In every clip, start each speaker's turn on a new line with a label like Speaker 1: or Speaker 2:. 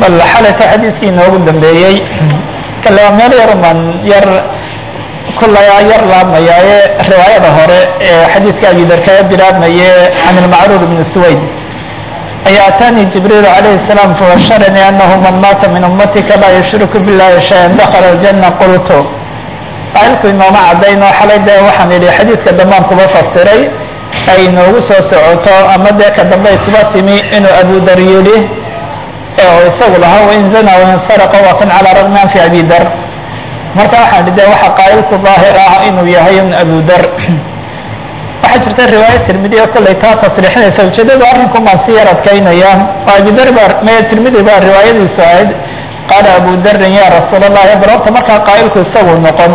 Speaker 1: bal xalata xadiiskii inoogu dambeeyey. Kale waa meel yar man yar kullaya yar laabmaya ee riwaayada hore ee xadiidka abidar kaga bilaabmaye can ilmacruur ibni suwayd. Ayaa atanii jibriil calayhi salaam fabasharanii anahu man maata min ummatika laa yushriku billahi shayan dakhala aljanna qultu. Aalku inooma cadayn xalay dee waxaan idhi xadiidka dambaan kuba fasiray ay inoogu soo socoto ama dee ka dambey kuba timi inuu abudar yidhi oo isagu lahaa wain zana wain saraqa waa kan calaa ragmi an fi abidar marka waxaan idhi de waxa qaa'ilku daahir ah inuu yahay un abudar waxaa jirta riwaaya tirmidi oo kollay taa tasriixinaysa ujeedadu arrinku maan si yar adkaynaya oo abidar baa me tirmidi baa riwaayadiisu ahayd qaala abu darin ya rasuul allahi bal horta markaa qaa'ilku isagu noqon.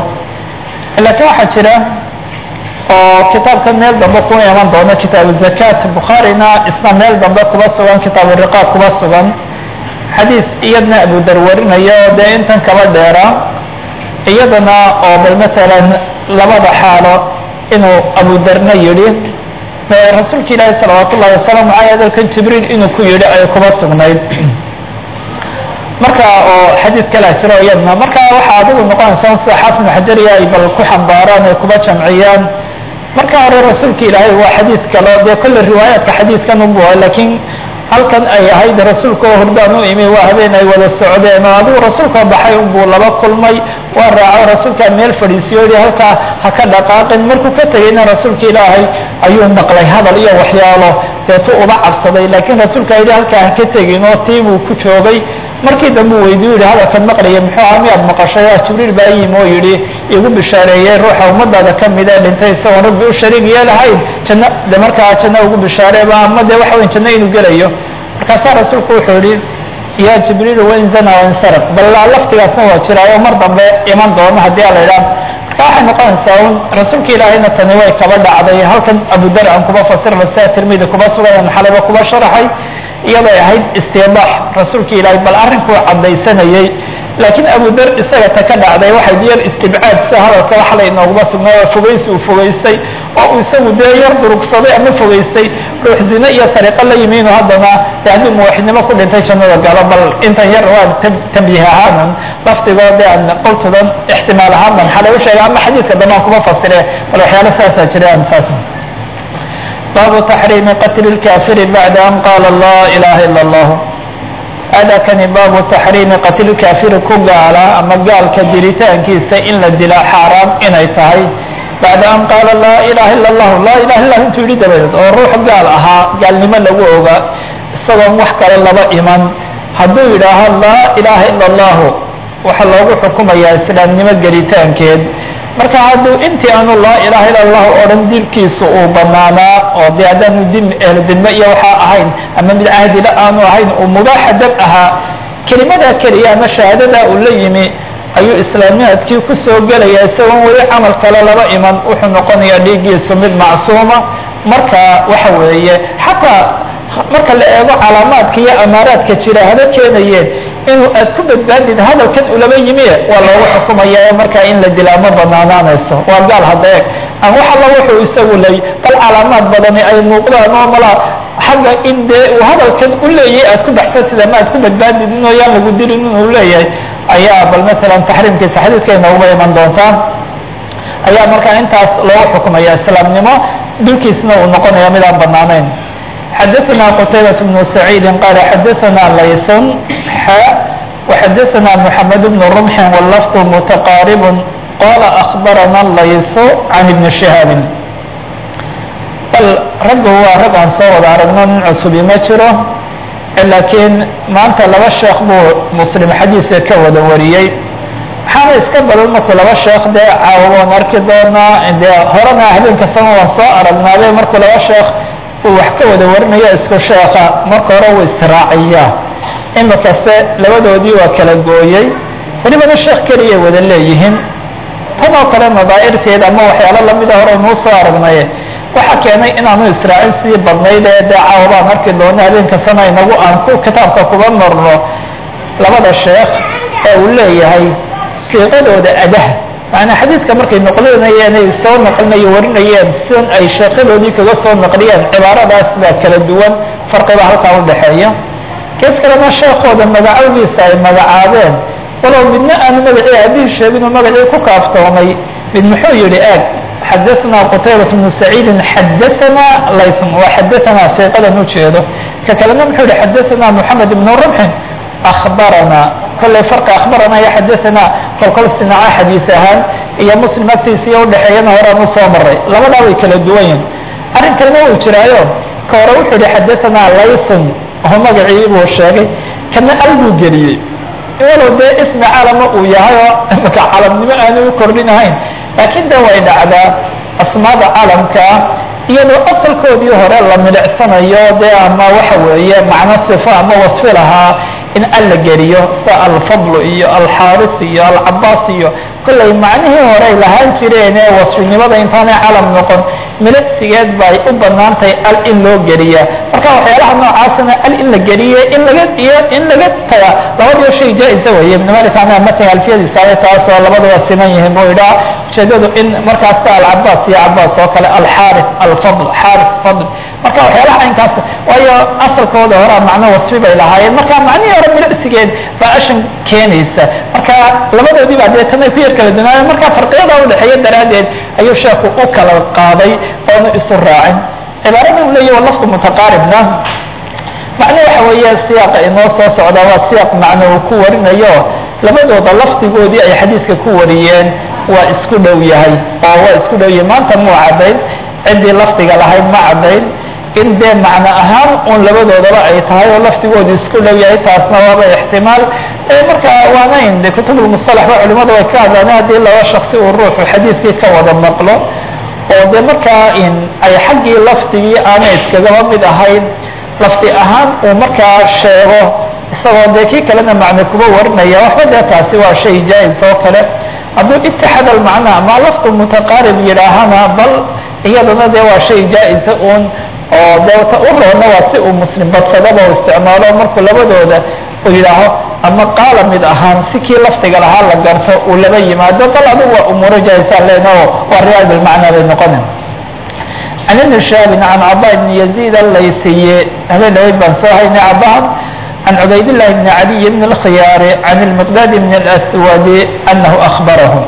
Speaker 1: Laakiin waxaa jira oo kitaabka meel dambe ku iman doono kitaabu zakat bukhaarina isna meel dambe kuba sugan kitaabu riqaaq kuba sugan. Xadiis iyadna abudar warinayo dee intan kaba dheera. Iyadana oo bal masalan labada xaalo inuu abudarna yidhi rasuulka ilaahi salawaat ullahi wasalaamu aleyh hadalkan jibriil inuu ku yidhi ay kuba sugnayd. Marka oo xadiid kalaa jiro iyadna. Marka waxaa adigu noqonaysaa sida xaafid xajariya ay bal ku xambaaraan ay kuba jamciyaan marka hore rasuulka ilaahay waa xadiid kalo dee kolle riwaayaadka xadiidkan ubu lakiin halkan ay ahayd rasuulka oo hordaan u imi waa habeen ay wada socdeen oo adigu rasuulka baxay unbuu laba kulmay waa raaco rasuulkaa meel fadhiisiyoodi halkaa ha ka dhaqaaqin markuu ka tegayna rasuulka ilaahay ayuu maqlay hadal iyo waxyaalo deetu uba cabsaday laakiin rasuulka yidhi halkaa ha ka tegin oo tii buu ku joogay markii dambe u weydiyu yihi hadalkan maqlaya muxuu aha miyaad maqashay? Jibriil baa yimi oo yidhi igu bishaareeyey ruuxa ummadaada ka mid ee dhintay isagoon rabbi u shariig yeelahayn janno de janno ugu bishaareeba ama de waxa weyn janno inuu gelayo? Markaasaa rasuulku wuxuu yihi ya jibriil wain zana wain saraq bal laftigaasna waa jiraayo mar dambe iman doono haddii a la idhaah marka waxay noqonaysaa un rasuulka ilaahayna tani way kaba dhacday. Halkan abudar kuba fasirna sida tirmidi kuba sugayan xalaba kuba sharaxay iyaday ahayd istibaax rasuulka ilaahay bal arrinkuu caddaysanayey laakiin abudar isaga ta ka dhacday waxay yar istibcaad sida hadalka wax la inooguma sugnaa oo fogaysi uu fogaystay oo uu isagu dee yar durugsaday ama fogaystay ruux iyo sariiqo la yimi inuu haddana de haddii muwaxidnimo ku dhintay jannada galo bal intan yar waa tambiih ahaanan. Laftigoo de aan qoltudan ixtimaal ahaan ban xalay ama xadiidka dambaan kuma fasire bal waxyaalo saasaa jira aan saas baabu taxriimi qatli lkaafiri bacda an qaala laa ilaha ila allah hada kani baabu taxriimi qatli kaafiri ku gaala ama gaalka dilitaankiisa in la dilaa xaaraam inay tahay bacda an qaala laa ilaha ila allahu laa ilaha illah intuu yidhi dabadeed oo ruux gaal ahaa gaalnimo lagu oga isagoon wax kale laba iman hadduu yidhaaho laa ilaha ila allahu waxaa loogu xukumayaa islaamnimo gelitaankeed marka hadduu intii aanu laa ilaha ila allahu odhan dilkiisu uu banaanaa oo dee haddaanu din ehludinmo iyo waxaa ahayn ama mid cahdila aanu ahayn uu mubaaxa dab ahaa kelimadaa keliya ama shahaadadaa uu la yimi ayuu islaamiyaadkii ku soo gelaya isagoon weli camal kale laba iman wuxuu noqonayaa dhiiggiisu mid macsuuma. Marka waxa weeye xataa marka la eego calaamaadka iyo amaaraadka jira haba keenayeen inuu aad ku badbaadid hadalkan ulaba yimi waa loogu xukumaya markaa in la dilaa ma banaanaanayso. Waa gaal hadda eeg aan wax alla wuxuu isagu ley bal calaamaad badani ay muuqdaan oo mala xagga in dee uu hadalkan u leeyahay aad ku baxsatid ama aad ku badbaadid inoo yaan lagu dilin inuu leeyahay ayaa bal masalan taxriimkiisa xadiidka inooguba iman doontaa ayaa markaa intaas loogu xukumaya islaamnimo. Dilkiisna uu noqonaya mid aan banaanayn xadaثna qtaybaة بن سacيidi qal xadaثna layثn x وxadaثna mحamed بن رمح wlfظ mتqاarب qala أخbarana layث عan iبn شhihaabi bal raggu waa rag aan soo wada aragno nin cusubi ma jiro laakiin maanta laba sheekh buu mslim xadiiska ka wada wariyey waxaana iska badan markuu laba sheekh dee caawa waan arki doonaa dee horena habeen kastama waan soo aragnaabe markuu laba sheekh uu wax ka wada warinayo isku sheeka marka hore uu israaciyaa imikaste labadoodii waa kala gooyey. Welibana sheekh keliyay wada leeyihiin. Tan oo kale nadaa'irteed ama waxyaalo lamida hore nuu soo aragnay. Waxaa keenay inaanu israacin sii badnayd ee dee caawabaan arki doono habeenkastana inagu aan ku kitaabka kuba norno labada sheekh ee uu leeyahay siiqadooda adaha macanaa xadiidka markay noqlinayeen ay soo naqlinayo warinayeen sin ay sheekhadoodii kaga soo naqliyeen cibaaradaas baa kala duwan farqiba halkaa u dhexeeya kees kalena sheekooda magacawiisa ay magacaabeen. Walow midna aanu magacii haddii sheeginuu magacii ku kaaftoomay mid muxuu yihi eeg xadaanaa qutaybat bnu saciidin xadaanaa laysm waa sheekadan ujeedo ka kalena muxuu yihi xadaanaa moxamed ibnu rabxin akhbaranaa kollay farka akhbarana iyo xadaanaa xadiis ahaan iyo muslim agtiisiiyo udhexeeyana horeanu soo maray labadaa way kala duwanyihin arrinkalna uu jiraayo? Ka hore wuxuu ihi xadaanaa layson oo magaciibuu sheegay. Kana alguu geliyey. Walow dee ismi calama uu yahay oo imaka calamnimo aanu u kordhin ahayn. Laakiin de way dhacdaa asmaada calamkaa iyadoo asalkoodii hore la milicsanayo dee ama waxa weeye macno sifo ama wasfi lahaa in alla geliyo sida alfadl iyo alxaaris iyo alcabaas iyo kollay macnihii horey lahaan jireen ee wasfinimada intaanay calam noqon milicsigeed bay u banaantahay al in loo geliya marka waxyaalaha noocaasna al in la geliye in laga iyo in laga taga labadiba shay jaa-isa weeye. Ibn malik ana matan alfiyadiisa ay taasoo labadaba siman yihiin buu idhaa ujeedadu in markaasta alcabaas iyo cabaas oo kale alxaaris alfadl xaaris fadl. Marka waxyaalaha inkaas waayo asalkooda horaa macno wasfi bay lahaayeen. Marka macnihii hore milicsigeed baa keenaysa. Marka labadoodii baa ku yar kala marka farqiyada udhexeeya daraaddeed ayuu sheeku u kala qaaday oona isu raacin. Cibaarada u leeyahy lafdu mutaqaaribna macno waxa weeye siyaaqa inoo soo socda waa siyaaq macno uu ku warinayo. Labadooda lafdigoodii ay xadiiska ku wariyeen waa isku dhow yahay. Oo waa isku dhow yahay. Maanta muu caddayn. Ciddii lafdiga lahayd ma caddayn. In dee macno ahaan un labadoodaba ay tahay oo lafdigoodu isku dhow yahay taasna waaba ixtimaal. Marka waanayn de kutubulmusalax ba culimadu way ka hadlaan haddii laba shaksi uu ruuxu xadiiskii ka wada maqlo oo de markaa ay xaggii lafdigii aanay iskagaba mid ahayn lafdi ahaan uu markaa sheego isagoo dee kii kalena macno kuba warinaya waxba dee taasi waa shay jaa-is oo kale. Hadduu itixaad almacna ama lafdu mutaqaarib yidhaahana bal iyadana dee waa shay jaa-isa un oo dee u roona waa si uu muslim badsadaba isticmaalo markuu labadooda uu yidhaaho ama qaala mid ahaan si kii lafdiga lahaa la garto uu laba yimaado bal adigu waa umuuro jaa-isaan leena oo waa riwaaya bilmacna bay noqonin. Can ibni shaabin can cabaa ibni yaziid allaysiye habeen dhaweyd baan soo haynay cabahan can cubaydillahi bni caliy bni اlkhiyaari can ilmiqdaad bni اlaswadi anahu akhbarahu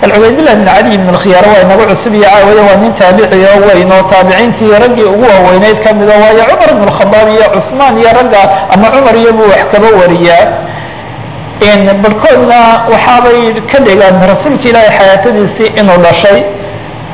Speaker 1: bal cubaydillahi bni caliy bni اlkhiyaar waa inagu cusub iyo caawaya waa nin taabici oo weyn oo taabiciintii raggii ugu waaweyneyd ka mida waayo cumar bn اlkhadaab iyo cusmaan iyo ragga ama cumar iyo wax kaba wariyaa barhkoodna waxaabay ka dhigaan rasuulka ilaahi xayaatadiisii inuu dhashay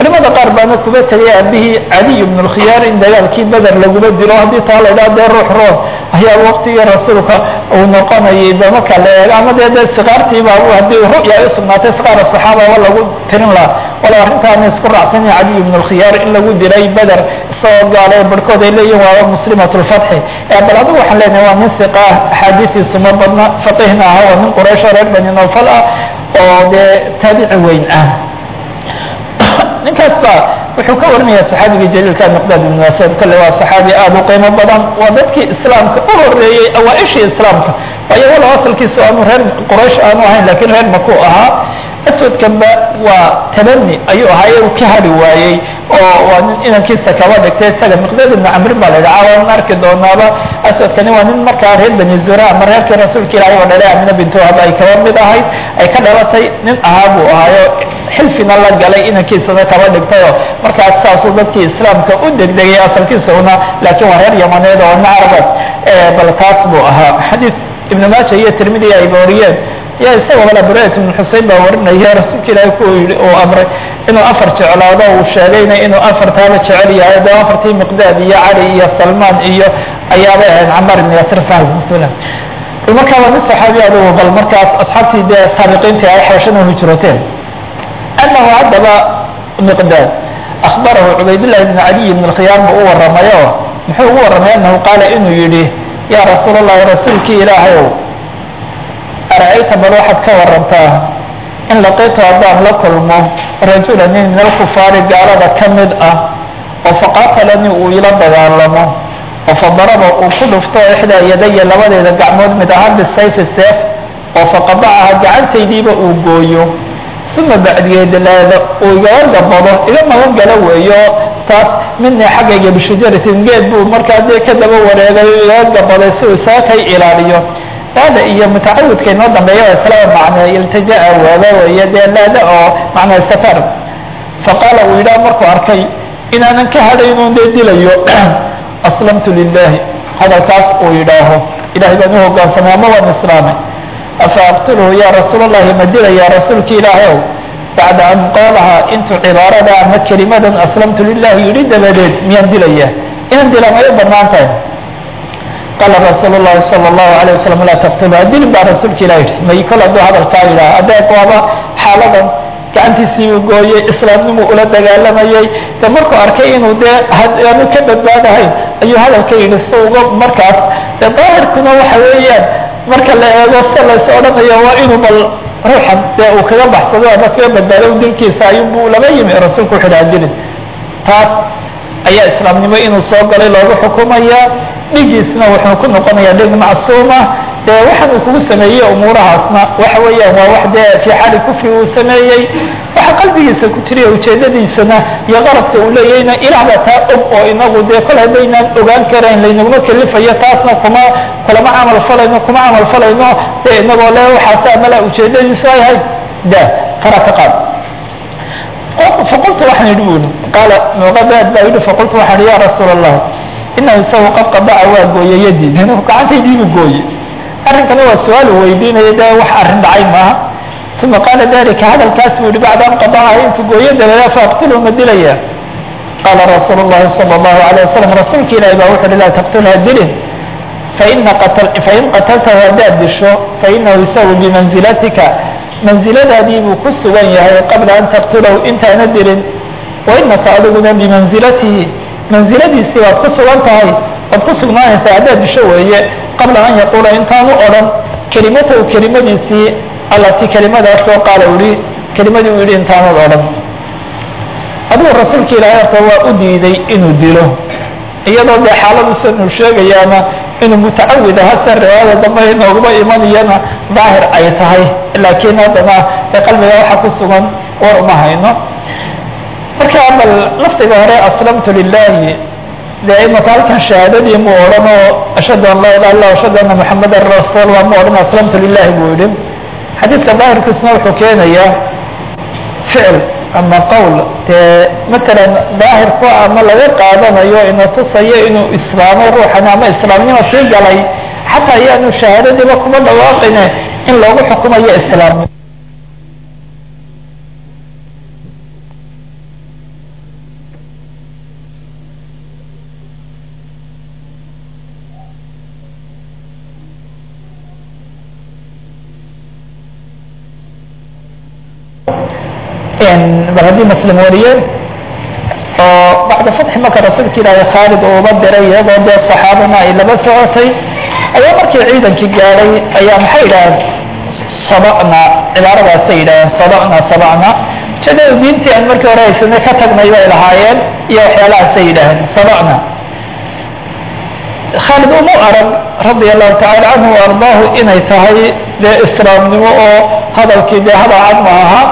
Speaker 1: culimada qaar baana kuba tegay aabihii caliy bn اlkhiyaar in dagaalkii beder laguma dilo haddii taa la idhaha dee ruux roon ayaa waktigii rasuulka uu noqonayay ba la eego ama dee dee sikaartiiba haddii ru'ya ay usugnaatay sikaara saxaababa lagu tirin laha wala arrintaana isku raacsan caliy bn اlkhiyaar in lagu dilay beder isagoo gaalay barhkood ay leeyihiin waaba muslimat lfatxi bal adigu waxaan leenahay waa nin siqa ah axaadiistiisu badna faqihna aha waa nin quraysh oo reer bani nofal ah oo dee taabici weyn ah ninkaas ba wuxuu ka warinaya saxaabigii jaliilka miqdaad ibn asad kale waa saxaabi aada u qiimo badan waa dadkii islaamka u horeeyey awaa-ishii islaamka. Waayo walow asalkiisu aanu reer quraysh aanu ahayn laakiin reer makuu ahaa aswadkanba waa tabani ayuu ahaaye uu ka hari waayey oo waa nin inankiisa kaba dhigtay isaga miqdaad ibn camrin baa la yidhaha waan arki doonaaba aswadkani waa nin markaa reer bani zura ama reerkii rasuulka ilahi oo dhalay amina bintu wahab ay kaba mid ahayd ay ka dhalatay nin ahaa buu ahaayo xilfina la galay inankiisana kaba dhigtayoo markaas saasuu dadkii islaamka u degdegay asalkiisa una laakiin waa reer yamaneed oo nin caraba bal taas buu ahaa. Xadiid ibn maaja iyo tirmidi ay wariyeen ya isagoo wala burayt ibn xusein baa warinaya rasuulka ilaahi ku yii uu amray inuu afar jeclaado uu sheegayna inuu afartaaba jecel yahay de afartii miqdaad iyo cali iyo salmaan iyo ayaabay ahayd camar ibn yasir bal markaa waa nin saxaabi adugu bal markaas asxaabtii dee saabiqiintii ay xeeshana hijroteen anahu haddaba miqdaad akhbarahu cubaydillahi bn caliy bn اlkhiyaar buu u waramayo muxuu ugu warramay anahu qaala inuu yihi ya rasuul اllahi rasuulkii ilaahayow ara'ayta bal waxaad ka warantaa in laqitu haddaan la kulmo rajula nin min alkufaari gaalada ka mid ah oo faqaatalanii uu ila dagaalamo oo fadaraba uu ku dhufto ixdaa yadaya labadeeda gacmood mid ahaan bisayfi seef oo faqadacaha gacantaydiiba uu gooyo uma bacdigeed leeda uu igaga gabado iga magan galo weeyo taas midna xaggayga bishajaratin geed buu markaa dee ka daba wareegay loo gabaday si uu isaga kay ilaaliyo laada iyo mutacawidka inoo dambeeya waa islaba macne iltijaa waaba weeye dee laada oo macnaa safar. Faqaala uu yidhaha markuu arkay inaanan ka hadhaynun dee dilayo aslamtu lilahi hadalkaas uu yidhaaho ilahay baan u hogaansamay ama waan islaamay. Afa aqtulhu ya rasuul allahi ma dilaya rasuulki ilaahay ow bacda an qaalaha intuu cibaarada ama kelimadan aslamtu lilahi yidhi dabadeed miyaan dilaya inaan dila may bannaan tahay qaala rasuul llahi sala allahu alayh wasalam laa taqtulha dilin baa rasuulka ilah yidhi may kol hadduu hadalkaa yidhaha adeeg waaba xaaladan gacantiisiibuu gooyey islaamnimuu ula dagaalamayey de markuu arkay inuu dee aanu ka badbaadahayn ayuu hadalka yidhi si uga markaas. De daahirkuna waxa weeyaan marka la eego se lays odhanayo waa inuu bal ruuxan dee uu kaga baxsado ama kaga badbaado dilkiisa ayuunbu lama yimi rasuulku wuxu dhaha dilin taas ayaa islaamnimo inuu soo galay loogu xukumaya dhigiisna wuxuu ku noqonayaa dhig macsuuma dee waxaan uu kugu sameeyey umuurahaasna waxa weeyaan waa wax dee fii xaali kufri uu sameeyey. Waxa qalbigiisa ku jiriya ujeedadiisana iyo qaradka uu leeyahayna ilaah baa taa og oo inagu dee kol haddaynaan ogaan karayn laynaguma kelifayo taasna kuma kulama camal falayno kuma camal falayno. Dee inagoo le waxaasa mala ujeedadiisu ay ahayd. Da fara ka qaad faqultu waxaan yidhi buli qaala muqadaad baa yidhi faqultu waxaan yidhi ya rasuul allah inahu isagu qad qadaca waa gooye yadii gacantaydiibu gooye. Arrinkana waa su'aal weydiinaya de wax arrin dhacay maaha? Uma qaala dalika hadalkaas buu yihi bacda an qadacaha intuu gooyo faaqtulhu ma dilaya qaala rasuulu llahi sala allahu alayh wasalam rasuulka ilahi baa wuxu uhi laa taqtulha dilin faina fain qataltahu haddaad disho fainahu isagu bimanzilatika. Manziladaadii buu ku sugan yahay qabla an taqtulahu intaana dilin wainaka adiguna bimanzilatihi manziladiisii waad ku sugan tahay waad ku sugnaanaysaa haddaad disho weeye qabla an yaquula intaanu odhan kelimatahu kelimadiisii allatii kelimadaasoo qaala uhi kelimadii u yihi intaanud odhan. Adigu rasuulka ilaahay horta waa u diiday inuu dilo iyadoo dee xaaladiisan uu sheegayaana inuu mutacawid aha se riwaayada dambe inooguma imanayana daahir ay tahay. Laakiin haddana dee qalbiga waxa ku sugan war uma hayno marka bal laftiga hore aslamtu lilahi dee imaka halkan shahaadadii mu odhan oo ashhadu an laa ilaha illa ashhadu anna muxamadan rasuul waa mu odhan aslamtu lilahi buu yihi xadiidka daahirkiisna wuxuu keenayaa ficil ama qowl. Dee matalan daahirku ama laga qaadanayo ina tusayo inuu islaamay ruuxan ama islaamnimo sii galay xataa ayaanu shahaadadiiba kuma dhawaaqayne in loogu xukumayo islaamnimo bal haddii oo bacda fatxi marka rasuulka ilaahay khaalid uuba diray iyagoo dee saxaabana ay laba socotay ayaa markii ciidankii gaadhay ayaa maxay yidhaaheen? Sabacna cibaaradaasay yidhaaheen sabacna sabacna. Ujeedada diintii aan markii hore haysana ka tagnay bay lahaayeen iyo waxyaalahaasay yidhaaheen sabacna. Khaalid umu arag radia allahu tacala canhu ardaahu inay tahay dee islaamnimo oo hadalkii dee hadal cad ma aha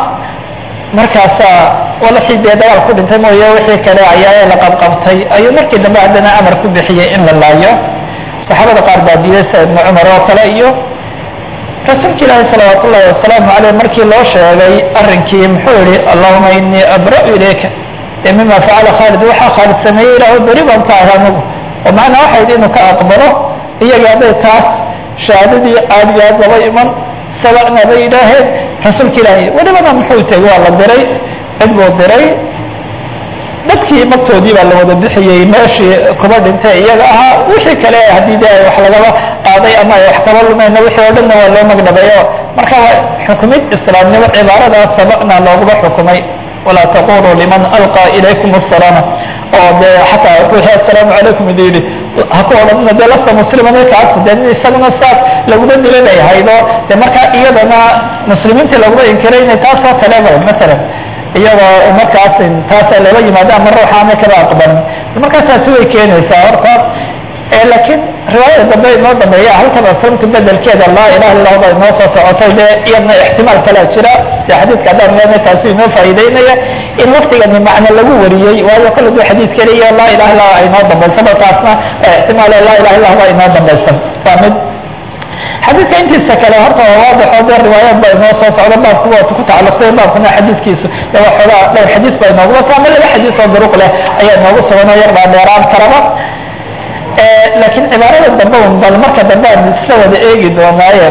Speaker 1: markaasaa walaxii dee dagaal ku dhintay mooye wixii kale ayaa la qabqabtay. Ayuu markii dambe haddana amar ku bixiyey in la laayo. Saxaabada qaar baa diiday sida ibnu cumar oo kale iyo rasuulka ilaahi salawaat wasalaamu caleyh markii loo sheegay arrinkii muxuu yihi allahuma inii abra'u ilayka. Dee mima facala khaalid waxaa khaalid sameeyey ilaahu beri baan ka ahay anigu oo macnaa waxayd inuu ka aqbalo iyaga hadday taas shahaadadii aada iyo aad laba iman sabacna bay yidhaaheen rasuulka ilaahay welibana muxuu tegey waa la diray cid buu diray. Dadkii magtoodii baa la wada bixiyey meeshii kuba dhintay iyaga ahaa. Wixii kale haddii de wax lagaba qaaday ama ay wax kaba lumeyna wixii oo dhanna waa loo magdhabayo marka xukumid islaamnimo cibaaradaas sabacna looguba xukumay. Walaa taquluu liman alqaa ilaykum asalaama oo dee xataa wixii assalaamu calaykum idin yidhi ha ku odhanina dee lasta musliman kaas de isaguna saas laguma dilanay haydo de markaa iyadana muslimiintii laguma inkirayna taasoo kaleba masalan iyagoo markaas taasa lala yimaado ama ruuxa ama kaba aqbalin markaa way keenaysaa horta laakiin riwaayada dambe inoo dambeeya halkan aslamtu bedelkeeda laa ilaha illa ba inoo soo socotay dee iyadna ixtimaal kalaa jira de xadiidka haddaan leena taasi inoo faa'iideynaya in laftigani macno lagu wariyey waayo kale duu laa ilaha illa ay inoo dambaysaba taasna ixtimaal laa ilaha illa ba inoo dambaysan. Waa mid. Xadiidka intiisa kale horta waa waadixo dee riwaayaad baa inoo soo socda baabku waa ku tacalluqsay baabkuna xadiidkiisu dee waa xoogaa dhowr xadiis baa inoogula soo ama laba xadiis oo duruq leh ayaa inoogu sugan oo yar baa dheeraan karaba. Laakiin cibaarada dambe un bal marka dambe aan isla wada eegi doonaaye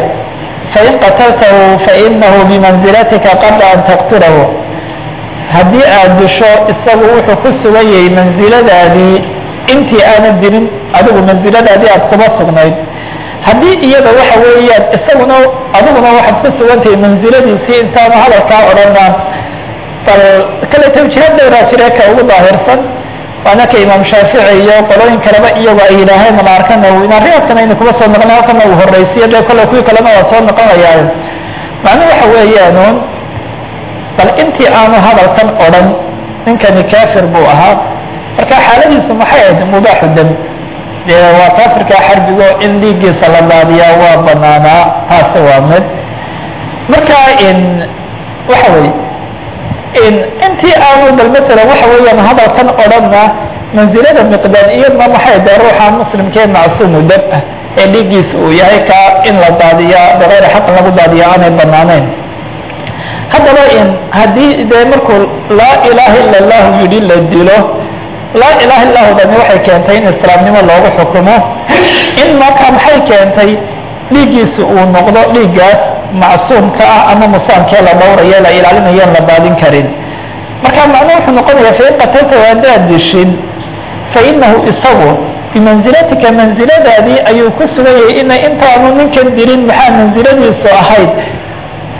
Speaker 1: fain qataltahu fainahu bimanzilatika qabla an taqtirahu haddii aad disho isagu wuxuu ku sugan yahay mansiladaadii intii aanad dirin adigu mansiladaadii aad kuma sugnayd. Haddii iyada waxa weeyaan isaguna adiguna waxaad ku sugantahay mansiladiisii intaanu hadalkaa odhanaan bal kale tawjihaad dhowraa jire ka ugu daahirsan waana ka imaam shaafici iyo qolooyin kaleba iyagu ay yidhaaheen la arkana inaan riyaadkan aynu kuma soo noqona halkana uu horreysiyo dee kolle kuwii kalena waa soo noqonayaa macnu waxa weeyaanuun bal intii aanu hadalkan odhan ninkani kaafir buu ahaa. Marka xaaladiisu maxay ahayd mubaaxu dam dee waa kaafirka xarbigo in dhiiggiisa la daadiyaa waa banaanaa taasi waa mid. Marka in waxa weye intii aanu bal maala waxa weeyaan hadalkan odhanna mansilada miqdaad maxay dee ruuxa muslimkee macsuumu dab ah ee dhiiggiisa uu yahay ka in la daadiyaa bikayri xaqin lagu daadiya aanay banaaneyn haddaba in haddii dee markuu laa ilaha ila allahu yidhi la dilo laa ilaha illahu dani waxay keentay in islaamnimo loogu xukumo. In marka maxay keentay? Dhiiggiisa uu noqdo dhiiggaas macsuumka ah ama musaamkee la dhowrayo la ilaalinayoon la baadin karin. Marka macnuu wuxuu noqonaya fain qatalta haddaad dishin fainahu isagu bimanzilatika mansiladaadii ayuu ku sugan yahay ina intaanu ninkan dilin maxaa mansiladiisu ahayd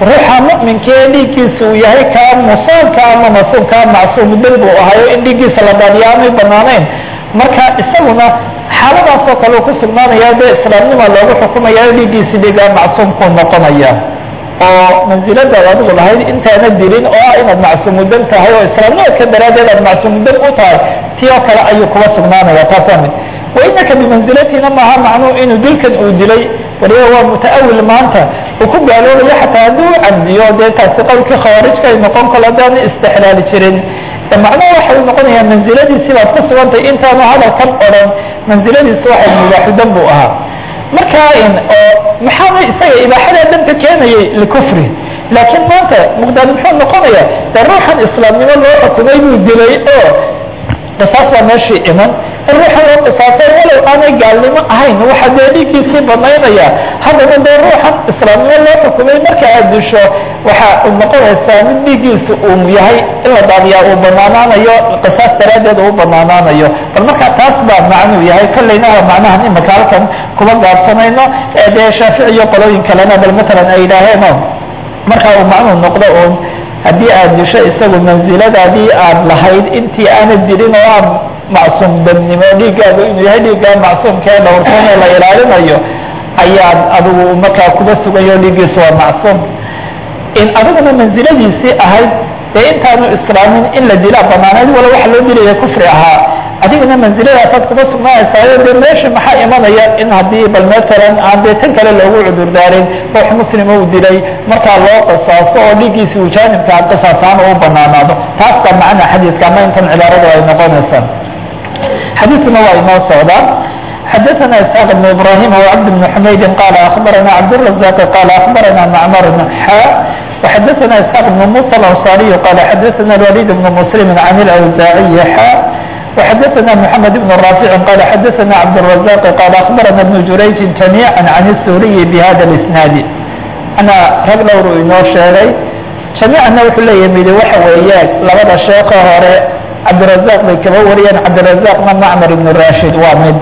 Speaker 1: ruuxa mu'minkee dhiiggiisa uu yahay kaa musaamka ama masuumkaa macsuum dal buu ahayo in dhiiggiisa la daadiya aanay banaanayn marka isaguna xaaladaasoo kale uu ku sugnaanaya dee islaamnima loogu xukumaya dhiiggiisi dhiigaa macsuumkuu noqonaya. Oo mansiladaad adigu lahayd intaana dilin oo ah inaad macsuumudan tahay oo islaamnimadka daraaddeed aad macsuumudan u tahay ti oo kale ayuu kuba sugnaanaya taasaa mid. Wainaka bimanzilatina maaha macnuu inuu dilkan uu dilay waliba waa mutaawil maanta uu ku gaaloobayo xataa haddii u camdiyo dee qowlkii khawaarijka ay noqon kalo istixlaali jirin. Macnuhu waxay noqonayaa mansiladiisii baad ku sugantay intaanu hadalkan odhan mansiladiisi waxay mubaaxudan buu ahaa. Marka oo maxaana isaga ibaaxadaa danka keenayay likufri? Laakiin maanta muqdaad muxuu noqonaya dee islaamnimo loo xukumay buu dilay oo qisaas baa meeshii iman in ruuxan loo qisaasay walow aanay gaalnimo ahayn waxa dee dhiiggiisii banaynaya haddana dee ruuxan islaamnimo loo xukumay marka aad disho waxa u noqonaysaa mid dhiiggiisu uu yahay in la daadiyaa uu banaanaanayo qisaas daraaddeed uu banaanaanayo. Bal marka taas baa macnuu yahay kollayna waa macnahan imaka halkan kuma gaabsanayno ee dee shaafici iyo qolooyin kalena bal matalan ay yidhaaheeno marka uu macnuu noqdo uun haddii aad disho isagu mansiladaadii aad lahayd intii aanad dilin oo aad macsuum damnimo dhiiggaagu inuu yahay dhiiggaa macsuumkee dhowrsan ee la ilaalinayo ayaad adigu markaa kuba sugayo dhiiggiisu waa macsuum in adiguna mansiladiisii ahayd dee intaanu islaamin in la dilaa banaanayd wala waxa loo dilaya kufri ahaa adiguna mansiladaasaad kuma sugnaanaysaa dee meesha maxaa imanaya in haddii bal matalan aan dee tan kale loogu cudurdaarin ruux muslima uu dilay markaa loo qisaaso oo dhiiggiisi uu jaanibkaa qisaasaan uu banaanaado taas baa macna xadiidka ama intan cibaaradu ay noqonaysaa xadيiثkuna waa inoo socdaa xadثna isحاq بن ibrahيm و cabd بن حmayd qال أخbarna cabdالرزاq qال أخbarna mcmr بن xا وxadثna isحاq بن muسى الأنصاaري qال xadثna الوليد بن مسلم عن الأwزاعي xا وxadثna محamed بن رافع qال xadثna cabdالرزاq qال أخbarna بن jurayج جamيعا عن الsuriي بhda الإسناad ana rag dhowr inoo sheegay جamيicana wuxuu leeya mid waxa weeye labada sheeko hore cabdirazaq bay kaba wariyeen. cabdirazaqna macmar ibnu raashid waa mid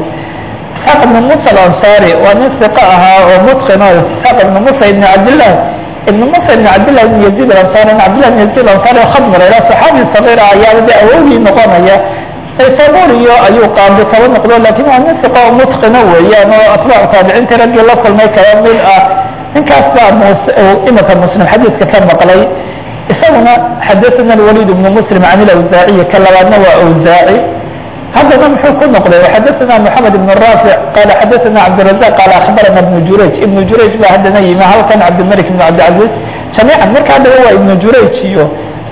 Speaker 1: isxaaq ibnu musa alansaari waa nin iqo ahaa oo mutqin oo isxaaq ibnu musa ibnu cabdillah ibnu musa ibnu cabdillah ibnu yaziid alansaari ibn cabdillah ibn yaziid alansaari oo khadmar ila saxaabi sagiira ayaaba dee awoodii noqonaya. Sabuuriyo ayuu qaabda kaba noqdo laakiin waa nin iqo oo mutqino weeyaan oo atbaacu taabiciinta raggii la kulmay kaba mid ah ninkaas baa iminka muslim xadiidka ka maqlay isaguna xadaثna الwليd بن mسلم عan الأwزاaعي ka labaadna waa أwزاaعي haddana muxuu ku noqday xadaثna محamed بن الرافع qaل xadaثna cabdالرaزاq qaal aخbarana بن jurayج iبن jurayج ba haddana yimi halkan cabdimلك بن cabdالعaزيز جamيiعا marka haddaba waa iبن jurayج iyo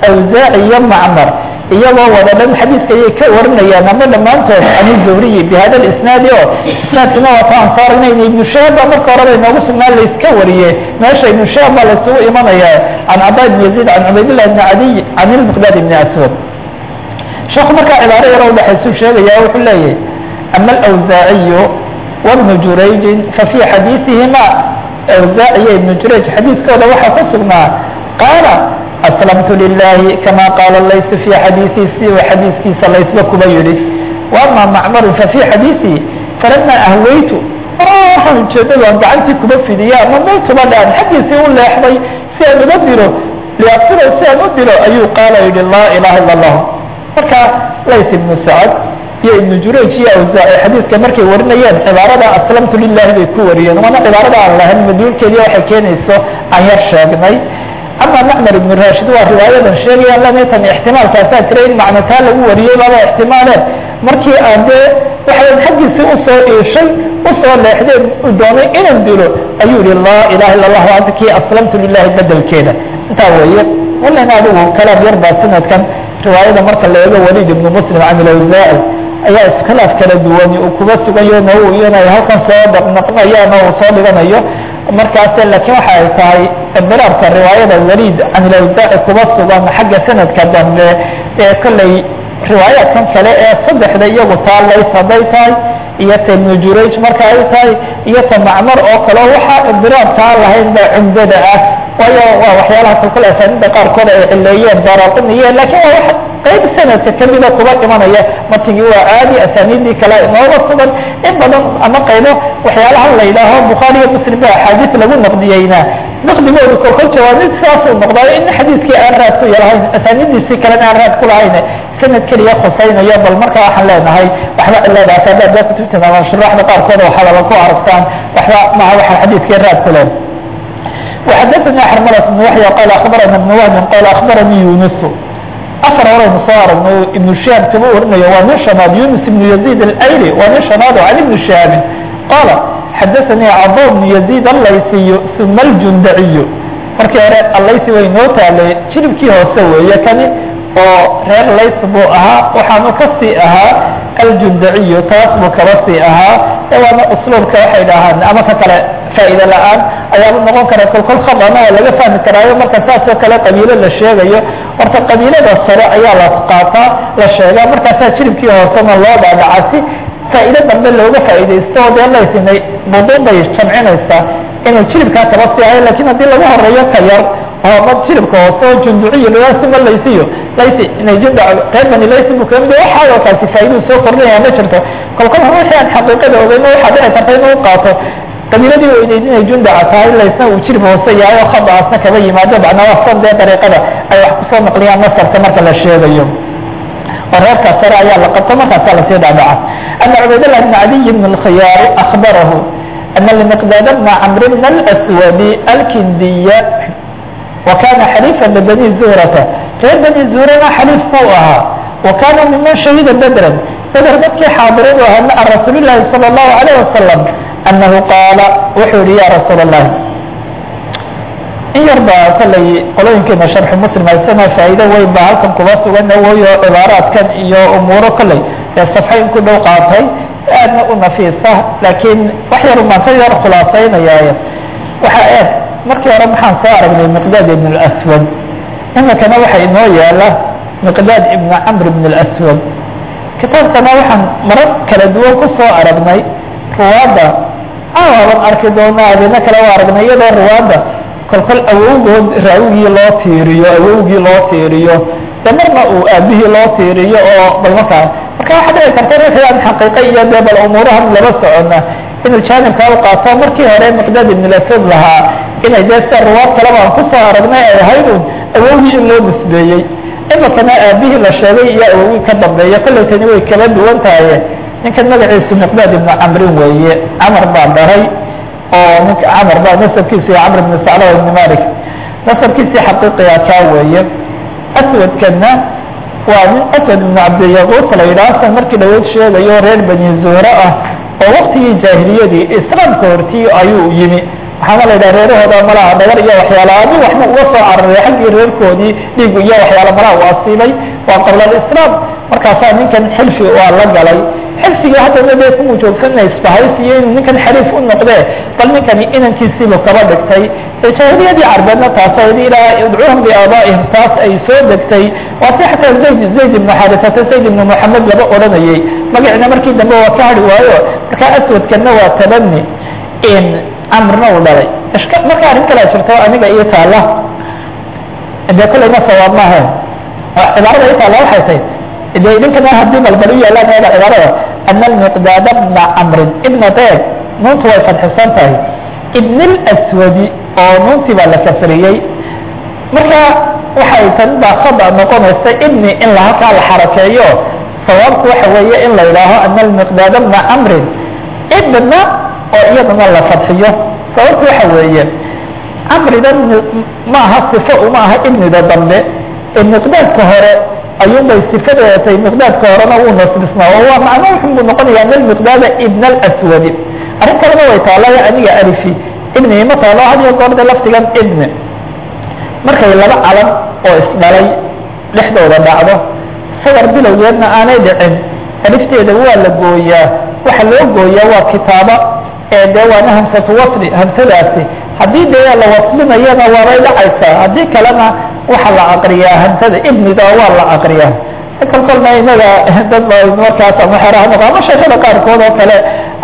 Speaker 1: أwزاaعي iyo معmr iyagoo wada dhan xadiidka ayay ka warinayaan ama dhammaantood can zuhriyi bihada isnaadi o isnaadkina waa aragnayna ibnu shahaab baa marka horeba inoogu sugnaan layska wariye meesha ibnu shahaab baa laysugu imanaya can cadaa ibn yaziid can cubaydillah ibni cadiy can ilmiqdaad ibni aswad sheekhu markaa cibaaro yaro udhexaysuu sheegaya wuxuu leeyahay ama alawsaaciyu wabnu jurayjin fafi xadiisihima awsaac iyo ibnu jurayj xadiiskooda waxaa ku sugnaa qaala aslamtu lilahi kama qaala laysu fi xadiisiisi oo xadiiskiisa laysba kuba yihi waama macmaru fafi xadiisihi falama ahweytu waxaan ujeedada aan gacantii kuba fidiya ama maytuba dhaan xaggiisii u leexday si aan uga dilo liafsiro si aan u dilo ayuu qaala yihi laa ilaha ila allah marka lays ibnu sacad iyo ibnu jurayj iyo awsaaci xadiidka markay warinayeen cibaarada aslamtu lilahi bay ku wariyeen. Waana cibaarada aan lahayn maduulkeedii waxay keenayso aan yar sheegnay ama macmar ibnu rashid waa riwaayadan sheegayaan lamitan ixtimaalkaasaa jira in macno taa lagu wariyey laba ixtimaale. Markii aan dee waxayn xaggiisii u soo iishay u soo leexdeen doonay inaan dilo ayuu yihi laa ilaha illa allah hadda kii aslamtu lilahi bedelkeeda intaa weeye walan adigu kalaam yar sanadkan riwaayada marka la eego waliid ibnu muslim can ilawsaaci ayaa iskhilaaf kala duwani uu kuba sugayo naw iyona ay halkan soo naqnayaan oo uu soo dhiganayo markaas laakiin waxa ay tahay bilaabka riwaayada waliid can ilawsaaci kuba sugan xagga sanadka dambe ee kolley riwaayaadkan kale ee saddexda iyagu taa lays tahay iyo ta ibnu jurayj marka ay tahay iyo ta macmar oo kale waxaa ibdiraabkaa lahayn baa cumdada ah. Waayo waa waxyaalaha kulkul asaanida qaarkood ay cileeyeen daraqiniye laakiin waa wax qayb sanadka kamida kuba imanaya. Matigii waa caadi asaaniidii kale inooga sugan in badan ama qaybo waxyaalaha la yidhaaho bukhaari iyo muslim ba axaadiis lagu naqdiyeyna naqdigoodu kolkol jawaamid saasuu noqdayo in xadiiskii aan raad ku yalahayn asaanidiisii kalena aan raad ku lahayn sanad keliya khusaynayo bal marka waxaan leenahay waxba ciladaas haddaad daa kutubtina ama shuraaxda qaarkood waxaadaba ku aragtaan waxba maha waxa xadiiskii raad ku leh وxadثnي xrmلة بن وحي qال أخبرna بن وهب qال أخبرني يuنس أفر horaynu soo aragnay iبن شهاaب kama warinayo waa nin شhanaad يuنس بن يزيد الأyلي waa nin شhanaad عن iبن شهاaب qال xadثnي cضا بن يزيد الlaysiy ثuma الجuندعي markii hore allaysi way noo taalay jilibkii hoose weeye kani oo reer lays buu ahaa waxaanu ka sii ahaa aljundaciyu taas buu kaba sii ahaa waana usluubka waxay dhahaan ama ka kale faa'iide la'aan ayaaba noqon kara kolkol waa laga fahmi karaayo marka saasoo kale qabiilo la sheegayo horta qabiilada sare ayaa la qaataa la sheegaa markaasaa jiribkii hoosena loo dhaadhacasi faa'iide dambe looga faa'iidaysto dee laysinay buduun bay jamcinaysaa inuu jiribkaa kaba sii ahayo laakiin haddii laga horeeyo ka yar oo ma jiribka hoose oo junduciyo laasima laysiyo laysi inay jinda reer bani laysi buu ka mid waxaa kaasi faa'iiduu soo kordhinaya ma jirto. Kolkol wixii aan xaqiiqada ogeyno waxaa dhici karta inuu qaato. Qabiiladii weyneyd inay jundaca tahay laysna uu jirib hoose yahay oo khadaasna kaba yimaado macnaa san dee dariiqada ay wax ku soo naqliyaan nasarka marka la sheegayo. Oo reerkaas sare ayaa la qabto markaasaa la sii dhaadhaca ana cubaydallah bn cadiy bn اlkhiyaari akbarahu ana lmiqdaad bna camr bn اlswadi alkindiya wa kana xaliifa libani zuhrata reer bani zuhrana xaliif buu ahaa wa kana miman shahida bedran beder dadkii xaadirin u ahaa maca rasuuli llahi salى اllahu alayh wasalam anahu qaala wuxuu yihi ya rasuul اllahi in yar baa kollay qolooyinkeena sharxu muslim haysana faa'iido weyn baa halkan kuba sugan wayo cibaaraadkan iyo umuuro kolley ee safxayn ku dhow qaatay aadna u nafiisa laakiin wax yar maanta yar khulaasaynayaaye waxa eeg markii hore maxaan soo aragnay miqdaad ibn اlaswad iminkana waxa inoo yaalla miqdaad ibn camr ibn اlaswad kitaabkana waxaan marar kala duwan ku soo aragnay ruwaadda. Aaban arki doonaa adina kale u aragnay iyadoo ruwaadda kolkol awowgood raawigii loo tiiriyo awowgii loo tiiriyo. De uu aabihii loo tiiriyo oo bal marka waxaa dhici karta wixii aan xaqiiqa iyo dee bal umuurahan laba socona inuu jaanibkaa u qaato markii hore miqdaad ibn lasad lahaa inay dee sida ruwaad kaleba aan ku soo aragnay ay ahayd un awowgii in loo nisbeeyey iminkana aabihii la sheegay iyo awowgii ka dambeeya kollay tani way kala duwan tahaye ninkan magaciisu miqdaad ibnu camrin weeye camar baa dharay oo ninka camar baa nasabkiisu iyo camr ibn saclaba ibn malik nasabkiisii xaqiiqiga kaa weeye. Aswadkana waa nin asad ibnu cabdiyaquut la yidhaahsan markii dhawood sheegayo reer bani zuhre ah oo waktigii jaahiliyadii islaamka hortii ayuu yimi waxaana la yidhaha reerahooda malaha dhagar iyo waxyaala adu waxba uga soo cararay xaggii reerkoodii dhiig iyo waxyaala malaha u asiibay waa qabla alislaam markaasaa ninkan xilfi waa la galay. Xilfigii haddana dee joogsana isbahaysiyo inuu ninkan xariif u noqdee bal ninkani inankiisiibu kaba dhigtay. Ee jaahiliyadii carbeedna taas aydi ilaa idcuuhum biaabaa'ihim taas ay soo degtay. Waa si xataa zayd zayd ibnu xaarisata zayd ibnu moxamed laba odhanayey magacina markii dambe waa ka hadhi waayo markaa aswadkanna waa tabani in camrna uu dhalay. Marka arrin kalea jirto aniga iyo taala. Dee kolleyna sawaab maahayn cibaarada taala waxay tahay de idinkana haddii balbal u yaalaan eega cibaarada. Ana almiqdaada bna camrin ibna deeg nuuntu way fadxisan tahay. Ibn اlswadi oo nuuntii baa la kasriyey marka waxay tan baa khada noqonaysa ibni in la la xarakeeyo. Sawaabku waxa weeye in la yidhaaho ana almiqdaada bna camrin ibna oo iyadana la fadxiyo sababtu waxa weeye camridan ma aha sifo uma aha ibnida dambe. Ee miqdaadka hore ayuunbay sifadeeda miqdaadka horena wuu nasbisnaa oo waa macno wuxun buu noqonaya ana almiqdaada ibn اlswadi arrin kalena way taallaya aniga alifi ibni ima taalo had iyo goorde laftigan ibni. Markay laba calan oo isdhalay dhexdooda dhacdo sawar bilowgeedna aanay dhicin. Alifteeda waa la gooyaa. Waxa loo gooyaa waa kitaaba dee waana hamsatu wasli hamsadaasi haddii dee la waslinayana waabay dhacaysaa. Haddii kalena waxa la aqriyaa hamsada ibnida waa la aqriyaa. Kolkolna inaga dad markaas ama xeraha noqo ama sheekada qaarkood oo kale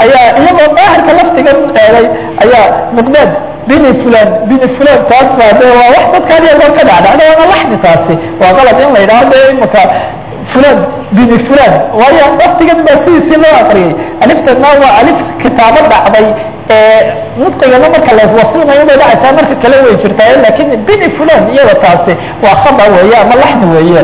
Speaker 1: ayaa iyagoo daahirka laftigan eegay ayaa miqdaad bini fulan bini fulan taas baa de waa wax dadka had iyo goor ka dhacdhacda waana laxni taasi. Waa qalad in la yidhaho de imaka fulan bini fulan. Waayo laftigan baa sidiisii loo aqriyay. Aliftana waa alif kitaabo dhacday nudqigana marka la wasilinayo bay dhacaysaa marka kale way jirtaa laakiin bini fulan iyada taasi waa khada weeye ama laxni weeye.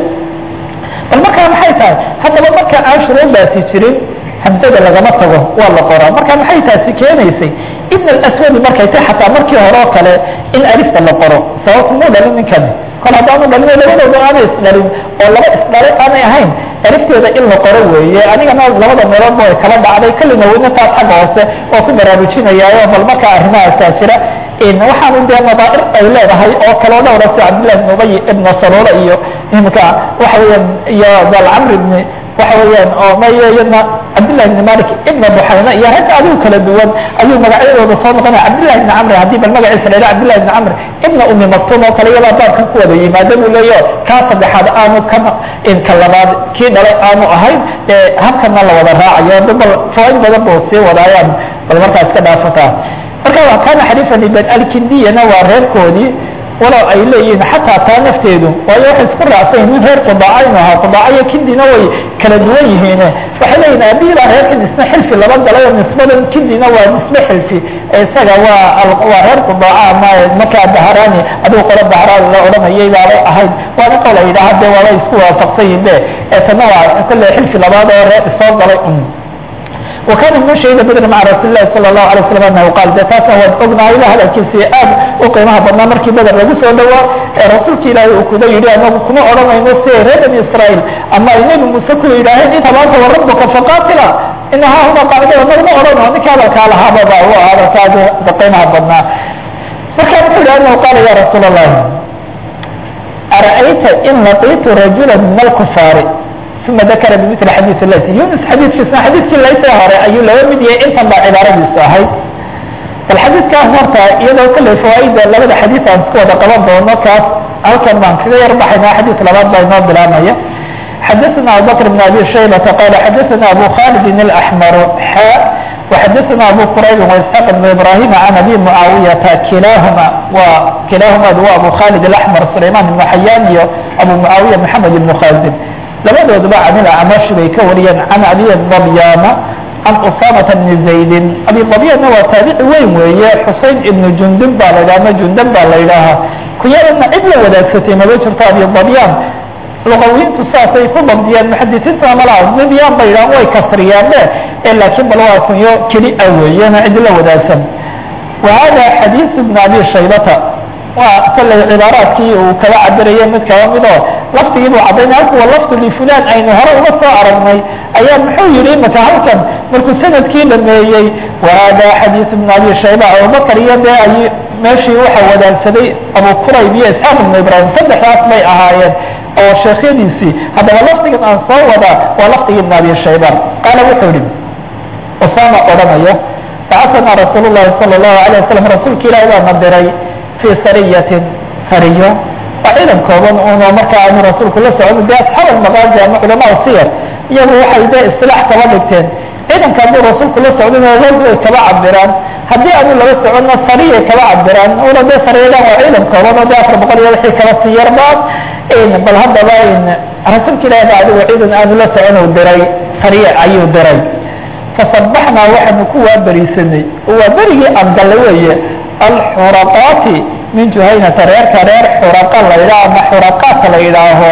Speaker 1: Bal markaa maxay tahay? Haddaba marka aan shuruudaasi jirin hamsada lagama tago waa la qoraa. Marka maxay taasi keenaysay? Ibn اlaswadi markay tahay xataa markii hore oo kale in alifta la qoro. Sababta muu dhalin ninkan kol haddaanu dhalin labadooda aanay isdhalin. Oo laba isdhalay aanay ahayn. Alifteeda in la qoro weeye. Anigana labada meeloodba way kala dhacday kalina weyna taas xagga hoose oo ku baraarujinayaayo bal markaa arrimahaasaa jira. Waxaanu dee nadaa'ir ay leedahay oo kaloo dhowra si cabdillahi ibn ubay ibna salula iyo imka waxa weeyaan iyo dalcamr ibni waxa weeyaan oo mayna cabdillahi ibni malik ibna buxayna iyo ragga adigu kala duwan ayuu magacyadooda soo noqonaya. Cabdillahi ibni camr haddii bal magaciisa la yidhaha cabdillahi ibni camr ibna umi maktum oo kale iyabaa baabkan ku wada yimaada buu leeyaho kaa saddexaad aanu kan inka labaad kii dhalay aanu ahayn habkana la wada raacayo bal fawaaid badan buu sii wadaayaan bal markaa iska dhaafataa. Marka waa kana xariifan ibn alkindiyana waa reerkoodii walow ay leeyihiin xataa taa nafteedu waayo waxay isku raacsan yihiin reer qudaaca ahaa qudaaca iyo kindina way kala duwan yihiin waxay leeyihiin aabihii baa reerkan isna xilfi laba galay oo nisbadan kindina waa nisbe xilfi. Isaga waa waa reer qudaaca ama markaa daharani adigu qolo daharani la odhanayay baaba ahayd. Waana qowl ay yidhaha de waaba isku waafaqsan yihiin de tana waa kale xilfi labaad oo reer soo galay وkاn min شhahida bdr mع rasuل الlahi salى الlahu عalيه وsلم anhu qaal de taasna waan ognahay hadalkiisii aad u qiimaha badnaa markii beder lagu soo dhawaa ee rasuulka ilaahay uu kuda yidhi anagu kuma odhanayno si reer bani israaيil ama ay nebi muuse ku yidhaaheen intabaanta warabuka faqaatila inahaa huma qaacida naguma odhano ninka hadalkaa lahaababa u hadalkaa qiimaha badnaa marka wuxuu yidhi anahu qaala ya rasuul الlahi ara'ayta in laqiitu rajula min الكفاari uma dakara bimil xadiid lati yunus xadiidkiisna xadiidkii laysa hore ayuu laga mid yahay intan baa cibaaradiisu ahayd bal xadiidkaas horta iyadoo kale fawaaida labada xadiid aan isku wada qaban doono kaas halkan baan kaga yar baxayna xadiid labaad baa inoo bilaabmaya xadaثna abubakr bn abi shaybata qala xadaثna abu khalidin اlaxmar xa وxadaثna abu qurayb واسحاq بn ibrahim can abi mucaawiyata kilahuma wa kilahumadu wa abu khalid اlaxmar sulayman ibn xayaan iyo abu mucaawiya maxamed ibn khazin labadooduba can ilacmash bay ka wariyeen can abi dabyaana can usamata bni zaydin. Abi dabyaanna waa taabici weyn weeye xusein ibnu jundub baa la ama jundab baa la yidhaahaa kuyadana cid la wadaagsatay maba jirto abi dabyaan luqawiintu saasay ku dabdiyeen muxadisiintuna malaha dibyaan bay yidhahan way kasriyaanbe laakiin bal waa kunyo keli a weeyena cid la wadaagsan. Wa hada xadiiث bn abi shaybata waa kalley cibaaraadkii uu kaga cabiraya mid kaba midoo lafdigii buu caddaynay halkuwa lafdu lifulan aynu hore uga soo aragnay ayaa muxuu yihi imaka halkan markuu sannadkii dhameeyey wa hada xadiis ibn abi shayba abubakar iyo dee ay meeshii waxa wadaagsaday abu kurayb iyo isxaaq ibnu ibraahim saddexdaas bay ahaayeen oo sheekhyadiisii haddaba lafdigan aan soo wadaa waa lafdigi ibn abi shayba. Qaala wuxuu yihi usama odhanaya bacatana rasuul llahi sala allahu alayh wasalam rasuulka ilahi baana diray fii sariyatin sariyo waa ciidan kooban uno markaa aanu rasuulku la socon de asxaab almaqaazi ama culamaa siyar iyagu waxay de istilaax kaba dhigteen ciidanka hadduu rasuulku la socdin rog ay kaba cabiraan haddii aanu laba soconna sariyay kaba cabiraan una de sariyadan waa ciidan kooban oo de afar boqol iyo wixii kaba siyarba bal haddaba rasuulka ilahi ba adigu ciidan aanu la socon uu diray sariya ayuu diray fasabaxnaa waxaanu ku waaberiisanay waa berigii aan galla weeye alxuraqaati min juhaynata reerka reer xuraqa la yidhaah ama xuraqaata la yidhaaho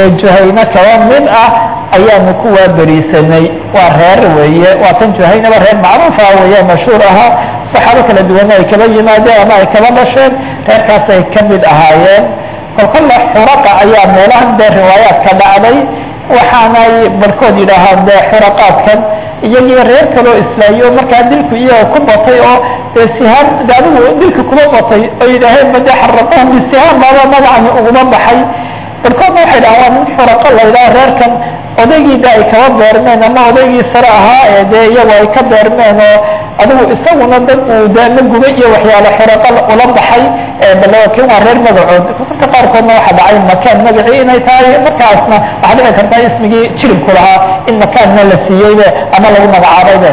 Speaker 1: ee juhayna kaba mid ah ayaanu ku waaberiisanay waa reer weeye waa tan juhaynaba reer macruufa weeye mashhuur ahaa saxaabo kala duwana ay kaba yimaadeen ama ay kaba dhasheen reerkaasay ka mid ahaayeen kolkolle xuraqa ayaa meelahan dee riwaayaadka dhacday waxaanay barkood yidhaahaan dee xuraqaadkan iyagii reer kaloo islaayo markaa dilku iyaga ku batay oo sihaan de adigu dilka kuma batay oo yidhaaheen bade xaraqahum bisihaan baaba magacani uguma baxay. Barkoodna waxay dhahaan xuraqa la yidhaha reerkan odaygii de ay kaba beermeen ama odaygii sare ahaa ee dee iyagu ay ka beermeen oo adigu isaguna dad uu de la gubay iyo waxyaale xuraqa ula baxay balkin waa reer magacood. Kutubta qaarkoodna waxaa dhacay makaan magacii inay tahay. Markaasna waxaa dhici karta ismigii jiribku lahaa in makaanna la siiyeybe ama lagu magacaabaybe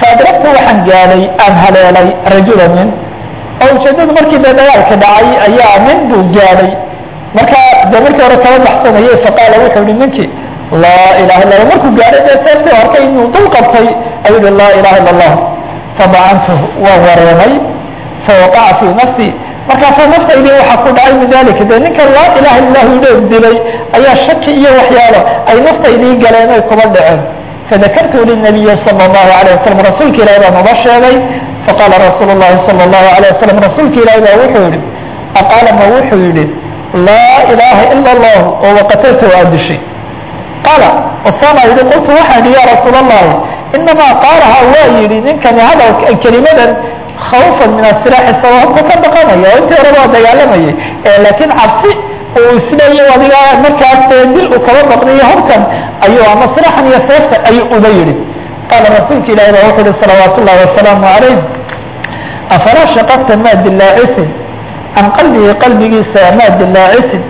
Speaker 1: faadragtu waxaan gaadhay aan haleelay rajula nin. Oo ujeedadu markii dee dagaalka dhacay ayaa nin buu gaadhay marka de markii hore kaba baxsanayay faqaala wuxuu yihi ninkii laa ilaha illa markuu gaadhay dee seeftii hortay inuu dul qabtay ayuu yihi laa ilaha illa allah fadacantuhu waa wareemay. Fawaqaca fii nafsi markaasaa naftaydii waxaa ku dhacay min dalika dee ninka laa ilaha illah dheeg dilay ayaa shaki iyo waxyaalo ay naftaydii galeen ay kuba dhaceen. Fadakartu linabiyi sala allahu alayh wasalam rasuulka ilahi baan uga sheegay. Faqaala rasuulu llahi sala allahu alayh wasalam rasuulka ilahi baa wuxuu yihi aqaala ma wuxuu yihi laa ilaha ila allah oo waqatalta waa dishay qaala usama yihi qultu waxaan yihi ya rasuul allahi inamaa qaalaha waa yihi ninkani hadal kelimadan khawfan min asilaaxi sababka ka baqanaya oo intii hore waa dagaalamayay laakiin cabsi uu isleeya adiga markaas dee dil uu kaba baqniyo horkan ayuu ama silaaxan iyo seefta ayuu uba yihi qaala rasuulka ilahi ba wuxuu yihi salawaat ullahi wasalaamu calayh afalaa shaqaqta maa dilaacisin can qalbihi qalbigiisa maa dilaacisin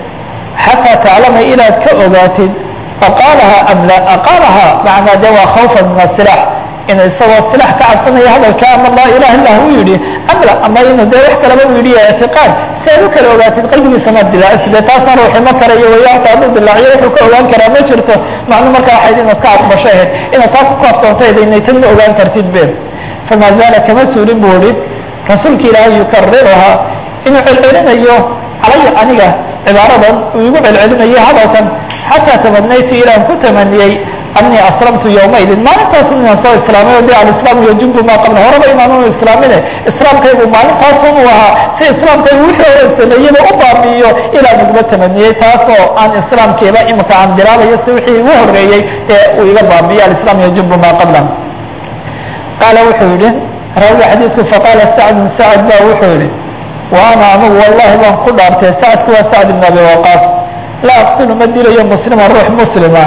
Speaker 1: xataa taclama inaad ka ogaatid aqaalaha am la aqaalaha macnaa dee waa khawfan min asilaax in isagoo silax ka cabsanaya hadalka ama laa ilaha illah u yihi amla ama inu dee wax kalaba u yihi ictiqaad si aad u kala ogaatid qalbigiisa maad dilaacis de ma karayo waya hata hadduu dilaaciyo wuxuu ka ogaan karaa ma jirto macnu markaa waxayd inaad ka aqbasho ahayd inaad taas ku aftoontayd inay tan ma ogaan kartid be famaa zaala kama suulin buu ihi rasuulka ilaahay yukariruhaa inuu celcelinayo calaya aniga cibaaradan uu igu celcelinayo hadalkan xataa tamanaytu ilaan ku tamaniyey anii aslamtu yawmaidin maalintaas inaan soo islaamay o de alislaamu yajubu maa qabla horaba inaanu islaamine islaamkaygu maalintaasun uu ahaa si islaamkaygu wixii hore sameeyaba u baabi'iyo ilaan iguma tamaniyey taasoo aan islaamkiiba imika aan bilaabayo si wixii igu horeeyey ee uu iga baabi'iyo alislaam yajubu maa qabla qaala wuxuu yihi raawiga xadiidku faqaala sacdun sacd ba wuxuu yihi wa ana wallahi baan ku dhaartay sacdku waa sacd ibn abi waqaas laa aqtulu ma dilayo muslima ruux muslima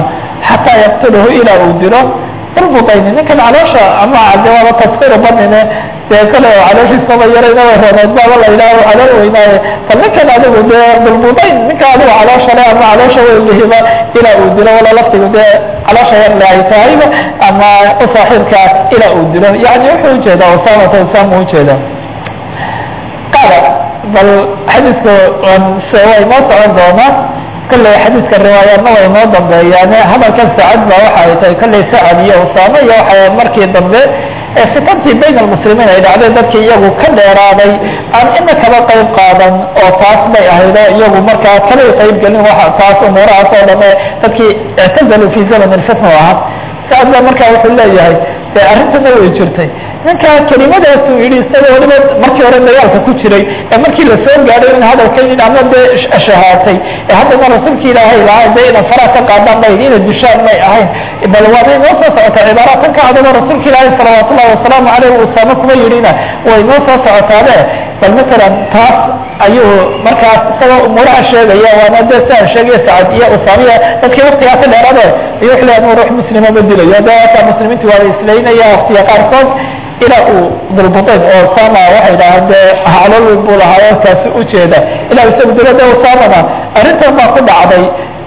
Speaker 1: xataa yaqtulhu ilaa uu dilo. Dulbutayni ninkan caloosha ama de waaba tasfir banine dee kale calooshiisaba yaraynaba rooneed baaba la yidhaaho calool weynaaye. Bal ninkan adigu dee dulbutayn ninka adigu caloosha le ama caloosha weynlihiba ilaa uu dilo. Wala laftigu dee caloosha yar le ay tahayba ama u ilaa uu dilo. Yani wuxuu u jeedaa usamata usama ujeeda qaala bal xadiidka way noo socon doonaa kolley xadiidka riwaayaadna way noo dambeeyaane hadalkan sacad ba waxa ay tahay kolley sacad iyo usaame iyo waxay markii dambe ee fitantii bayn almuslimiin ay dhacday dadkii iyagu ka dheeraaday aan ina qayb qaadan oo taas bay ahaydo iyagu markaa kala qayb gelin waxa taas umuurahaas oo dhame dadkii ictazaluu fi zaman alfitna ahaa. Sacad ba markaa wuxuu leeyahay dee arrintana way jirtay ninkaa kelimadaasuu yidhi isaga waliba markii hore dagaalka ku jiray ee markii la soo gaadhay in hadalka yidhi ama dee shahaatay ee haddana rasuulka ilaahay lahaa dee ina faraa ka qaadaan may ina dishaan may ahayn. Bal waanay noo soo socotaa cibaaraatan ka adagoo rasuulka ilaahay salawaat ullahi wasalaamu caleyh usaame kuma yidhina way noo soo socotaade bal masalan taas ayuu markaas isagoo umuuraha sheegaya waana dee siaan sheegaya sacad iyo usaamiya dadkii waktigaa ka dheerade ayuu wuxuu leeyahay ruux muslima ma dilayo de wakaa muslimiintu waa la islaynaya waktiga qaarkood ilaa uu dulbudayn oo usama waxay dhahaan dee haclol buu lahaayo taasi ujeeda ilaa isagu dilo de usamana arrintan baa ku dhacday.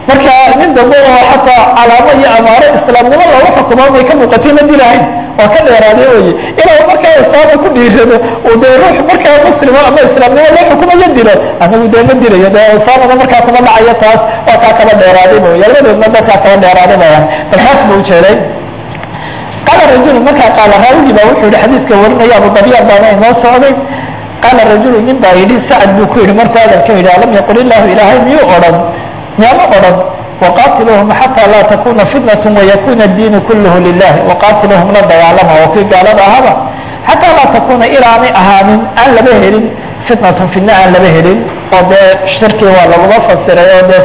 Speaker 1: Marka nin dambe oo xataa calaamo iyo amaaro islaamnimo loogu xukumo may ka muuqatay ma dilahayn? Waa ka dheeraaday weye ilaa markaa usaama ku dhiirado uu dee ruux markaa muslimo ama islaamnimo loo xukumayo dilo? Anagu dee ma dilayo dee usaamana markaa kuma dhacayo taas. Waa kaa kaba dheeraaday mooye labadoodna dadkaa kaba dheeraaday bayaan bal taas buu ujeeday qaala rajulu markaa qaala raawigii baa wuxuu yihi xadiiska warinaya abu dabyan baana inoo socday qaala rajulu nin baa yidhi sacad buu ku yidhi markuu hadalka yidhi alam yaqul illahu ilaahay miyuu odhan miyaama odhan waqaatiluhum xataa laa takuna fitnat wayakuna diinu kulluhu lilah waqaatiluhum la dagaalama oo kii gaalada ahaba xataa laa takuna ilaanay ahaanin aan laba helin fitnatun fitna aan laba helin oo dee shirki waa laguma fasiray oo dee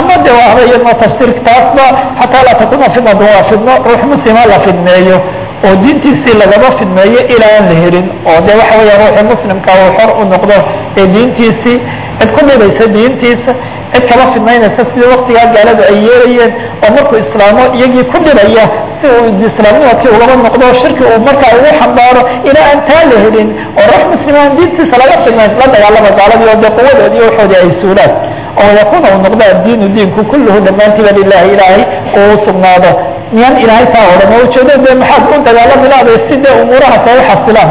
Speaker 1: ama de waaba iyadna tafsiirka taasba xataa laa takuna fitnatu waa fidno ruux muslima la fidmeeyo. Oo diintiisii lagama fidmeeyo ilaa aan la helin. Oo de waxa weya ruuxii muslimka uu xor u noqdo ee diintiisii cid ku dhibaysa diintiisa cid kala fidmaynaysa sidii waktigaa gaalada ay yeelayeen oo markuu islaamo iyagii ku dhibaya si uu islaamnimadkii ugaba noqdo shirki uu markaa ugu xambaaro ilaa aan taa la helin. Oo ruux muslimaan diintiisa laga fidmayn la dagaalama gaaladii oo de quwadoodii waxoodii ay suulaan oo yakuna uu noqdo addiinu diinku kulluhu dhammaantiba lilahi ilaahay uu sugnaado. Miyaan ilaahay taa odhan oo ujeedo dee maxaad u dagaalami lahday si dee xasilaan?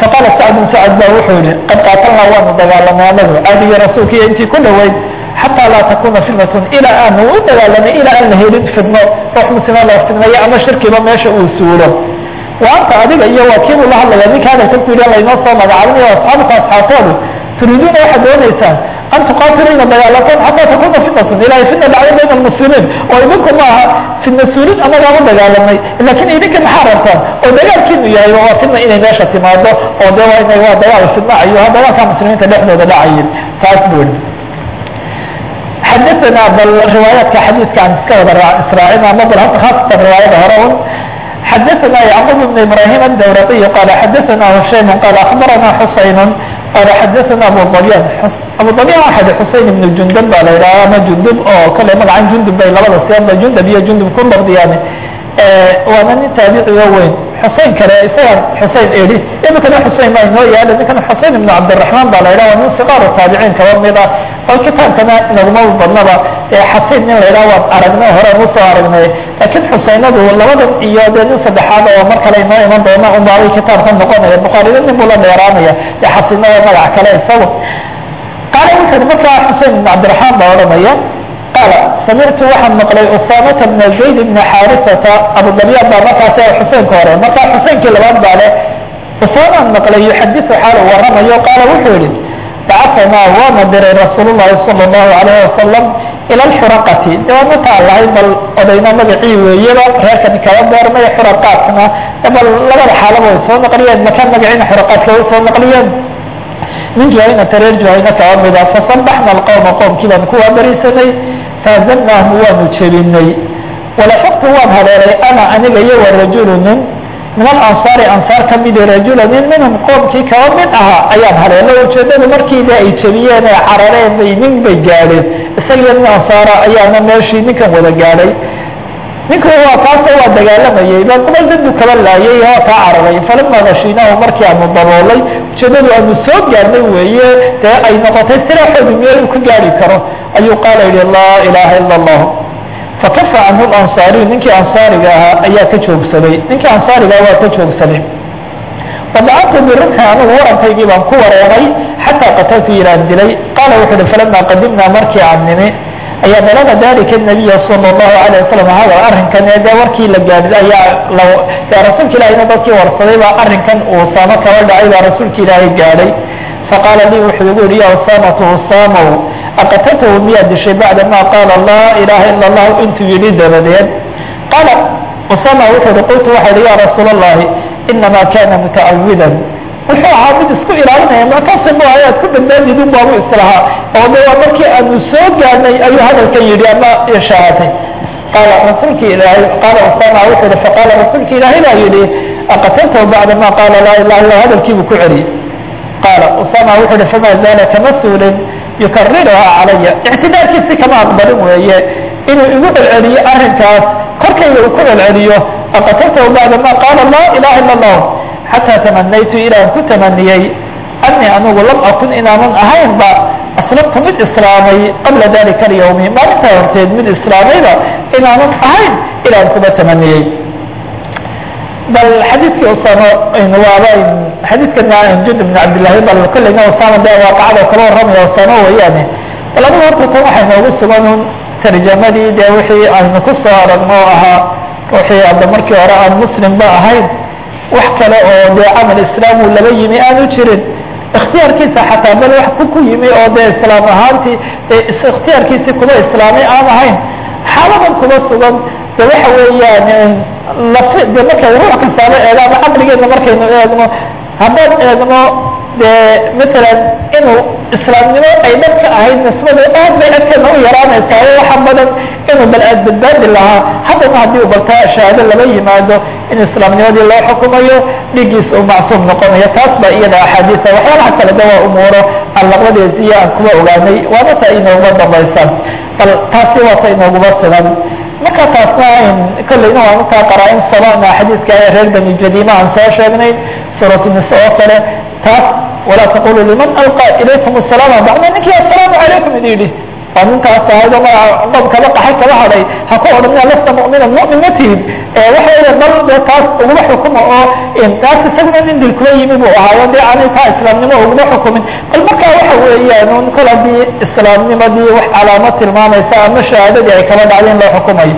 Speaker 1: Faqaala sacdun sacad baa wuxuu yihi qad qaatalnaa waanu dagaalamay anagu aadiga rasuulka iyo intii ku dhoweyd xataa laa takuna fitnatun ilaa aanu u dagaalamay ilaa aan la helin fidno ruux muslima loo fidnayo ama shirkiba meesha uu suulo. Wa anta adiga iyo waa kiibuu la hadlaya ninka hadalka ku yidhi laynoo soo magacaabinayo asxaabuka asxaabtoodu turiiduuna waxaad doonaysaan an tuqaatilu dagaalataan xataa takuuna fitnatan ilahay fitna dhacda bayna almuslimiin. Oo idinku maaha fitna suulid anagaanu dagaalamay. Laakiin idinka maxaa rabtaan oo dagaalkiinu yahay waa fitna inay meesha timaado oo de waa ina waa dagaal fitna ayuha dagaalka muslimiinta dhexdooda dhacayin taas buuli xadana bal riwaayaadka xadiidka aan iska wada israacin ama bal khaasatan riwaayada hore un xadaثana yacqub ibn ibrahim adawraqiy qaala xadaثana hushaym qaala akhbarana xusaynu qala xadaثna abu dabyan abu dabyan waxaa hi xuseyn ibnu jundub baa la yidhaha ama jundub oo kale magacan jundub bay labada siaba jundub iyo jundub ku dabdiyaan waana nin taabiciga weyn xusein kale isagaan xusein edi imikana xusein baa inoo yaalla ninkan xusein ibnu cabdiraxmaan baa la yidhaha waa nin siqaaru taabiciin kaba mid ah bal kitaabkana inaguma badnaba xasein nin la yidhaha waan aragnay horeen u soo aragnay laakiin xuseynadu labadan iyo dee saddexaad oo mar kale inoo iman doona unbaabay kitaabka noqonaya bukhaarida nin buu la dheeraanaya dee xasinna waa magac kale isagu qaala wuxu uhi markaa xusein ibn cabdiraxmaan baa odhanaya qaala samictu waxaan maqlay usaamata bna zayd bna xaarisata abu dabyaan baa markaas xuseenka hore markaa xuseenkii labaad baa leh usaamaan maqlay yuxadisu xaalu waramayo qaala wuxuu yihi bacasanaa waana diray rasuul llahi sala allahu alayh wasalam ila alxuraqati de waa mataan lahay bal odayna magacii weeyaba reerkani kaba beermay xuraqaadkana bal labada xaalaba way soo naqliyeen makaan magaciina xuraqaadka way soo naqliyeen min juhaynata reer juhayna kaba mida fasabaxna alqowma qoomkii baan kuwaa barisanay faazabnaahu waanu jebinay walaxaqtu waan haleelay ana aniga iyo wa rajulu nin min alansaari ansaar ka midi rajula nin minhum qoomkii kaba mid ahaa ayaan haleelay ujeedadu markiiba ay jebiyeen ee carareen nin bay gaadheen isagiyo nin ansaara ayaana meeshii ninkan wada gaadhay ninku waa kaasa waa dagaalamayey ba kubal dad buu kaba laayay oo kaa cararay. Falama gashiinahu markii aanu daboolay ujeedadu aanu soo gaarnay weeye dee ay noqotay silaaxoodu meel uu ka gaari karo. Ayuu qaala yihi laa ilaaha ila allah fakafa canhu lansaariyu ninkii ansaariga ahaa ayaa ka joogsaday ninkii ansaariga waa ka joogsaday wadacatu birumxi anigu warankaygii baan ku wareemay xataa qataltu ilaan dilay qaala wuxu uhi falamaa qadimnaa markii aan nimi ayaa balaga dalika nabiya sala allahu alayh wasalam hada arrinkan ee dee warkii la gaadhi ayaa dee rasuulka ilahina dadkii warsaday baa arrinkan uu saamo dhacay baa rasuulka ilaahay gaadhay faqaala lii wuxuu igu yihi ya usaamatu usaamow aqataltahu miyaad dishay bacda ma qaala laa ilaha ila allahu intuu yidhi dabadeed qaala usama wuxuu ihi qultu waxa ihi ya rasuul allahi inamaa kana mutaawidan wuxuu ahaa mid isku ilaalinaya muctasim bu ayaad ku badbaadid un baabu islahaa oo de markii aanu soo gaadnay ayuu hadalkan yidhi ama shaahatay qaala rasuulki ilaahay qaala usama wuxuu yihi faqaala rasuulki ilaahay baa yidhi aqataltahu bacda ma qaala laa ilaha illa hadalkiibuu ku celiyey qaala usama wuxuu yihi fama zaala kama suulin yukariruhaa calaya. Ictidaarkiisi kama aqbalin weeye. Inuu igu celceliyo arrinkaas korkayga uu ku celceliyo aqataltahu bacda ma qaala laa ilaha illa allah xataa tamanaytu ilaan ku tamaniyey anii anigu lam akun inaanan ahaynba aslamtu mid islaamay qabla dalika alyawmi. Maalintaa horteed mid islaamayba inaanan ahayn ilaan kuba tamaniyey bal xadiidkii usama waaba xadiidkana jud bn cabdillahi bal kolleyna usama de waaqacada kala warramaya usama weeyaane bal adigu horta tan waxay sugan un tarjamadii dee wixii aynu ku soo aragno o ahaa ruuxii hadda markii hore aan muslim ba ahayn wax kale oo dee camal islaam uu laba yimi aanu jirin. Ikhtiyaarkiisa xataa bal wax ku ku yimi oo dee islaam ahaantii ikhtiyaarkiisii kuba islaamay aan ahayn. Xaaladan kuba sugan de waxa weeyaan laf de markay ruux kastaaba eego ama markaynu eegno haddaan eegno de matalan inuu islaamnimo ay dhab ka ahayd nisbada aad bay agteena u yaraanaysaa. Oo waxa badan inuu bal aad badbaadi lahaa. Haddana haddii u baltaa shahaado laba yimaado in islaamnimadii loo xukumayo dhigiis uu macsuum noqonayo. Taas baa iyada axaadiisa waxyaalaha kale de waa umuuro aan laqbadeesiyo aan kuba ogaanay. Waana taa inooguma dambaysa. Bal taasi waa ta inooguma sugan marka taasna kolleyna waan utaa qaraa-in solana xadiidka ee reer bani jadiima aan soo sheegnay suuratu nisa oo kale taas walaa taqulu liman alqa ilaykum asalaama bacda ninkii assalaamu calaykum idi yidhi waa ninkaas ahayd qoom kaba qaxay kaba hadhay ha ku odhanina lasta mu'mina mu'min ma tihid waxa weya bal dee taas uguma xukuma oo taas isaguna nin dil kuba yimi buu ahaayo dee aanay taa islaamnimo uguma xukumin. Bal marka waxa weeyaan kol islaamnimadii wax calaamo tilmaamaysa ama shahaadadii ay kala dhacday in loo xukumayo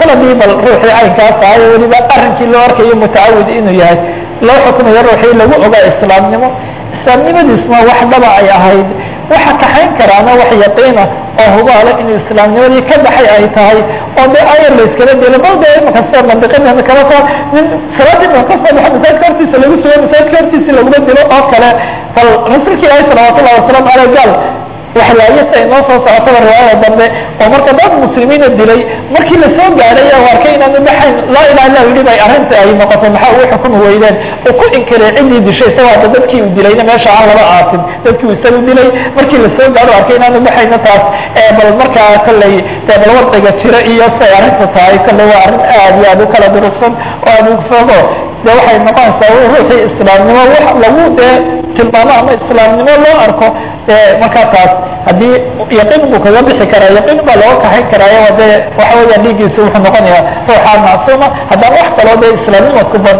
Speaker 1: kol haddii bal ruuxii caynkaas ahayo weliba arrinkii loo arkayo mutacawid inuu yahay loo xukumayo ruuxii lagu ogaa islaamnimo. Islaamnimadiisna wax dhaba ay ahayd waxa kaxayn karaana wax yaqiina oo hubaale inuu islaamnimadii ka baxay ay tahay oo dee ayar la iskala dilo bal dee imaka sida kala soo nin salaadii ka soo baxo masaajidka hortiisa lagu sugo masaajidka hortiisa laguma dilo oo kale. Bal rasuulka ilaahi salawatu llahi wasalaamu caleyh gaal waxlaayasa inoo soo socotaba riwaayada dambe oo marka dad muslimiina dilay markii la soo gaadhay ee arkay inaanu baxayn laa ilaha illa yidhi bay arrinta ay noqotay maxaa ugu xukumi weydeen? Uu ku inkiray ciddii dishay isagoo hadda dadkii uu dilayna meesha aan laba aasin dadkii uu isagu dilay markii la soo gaadho arkay inaanu baxayna taas bal markaa kolley dee jira iyo siay arrinta tahay kolley waa arrin aad iyo aad u kala durugsan oo aad ugu fogo de waxay noqonaysaa ruuxii islaamnimo wax lagu dee tilmaamo ama islaamnimo loo arko markaa taas haddii yaqiin buu kaga bixi karaa yaqiin baa looga kaxayn karaayo dee waxa weeyaan dhiiggiisa wuxuu noqonayaa ruuxaa macsuuma haddaan wax kaloo dee islaamnimadku ban